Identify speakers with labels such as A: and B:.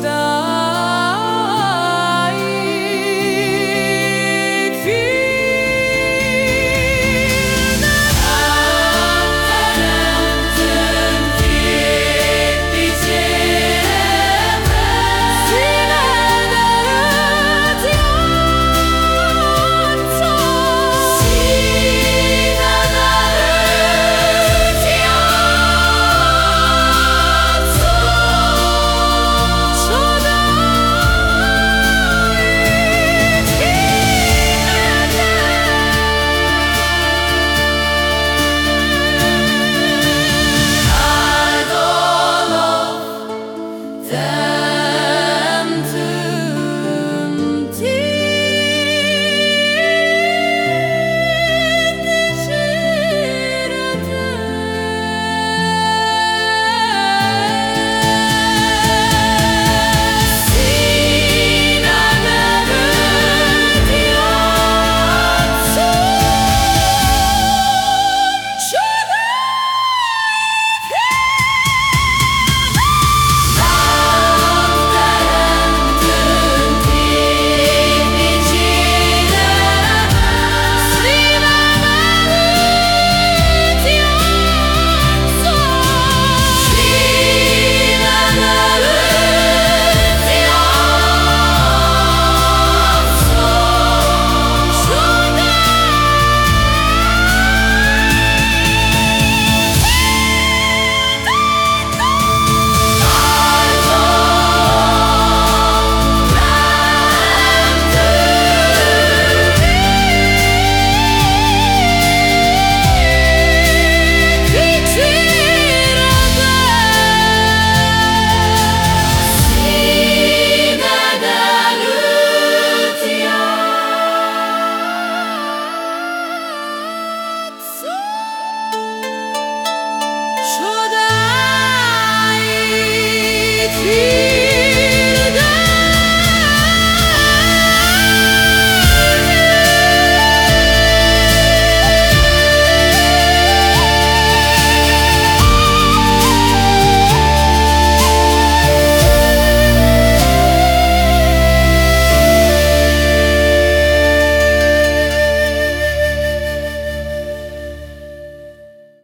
A: The.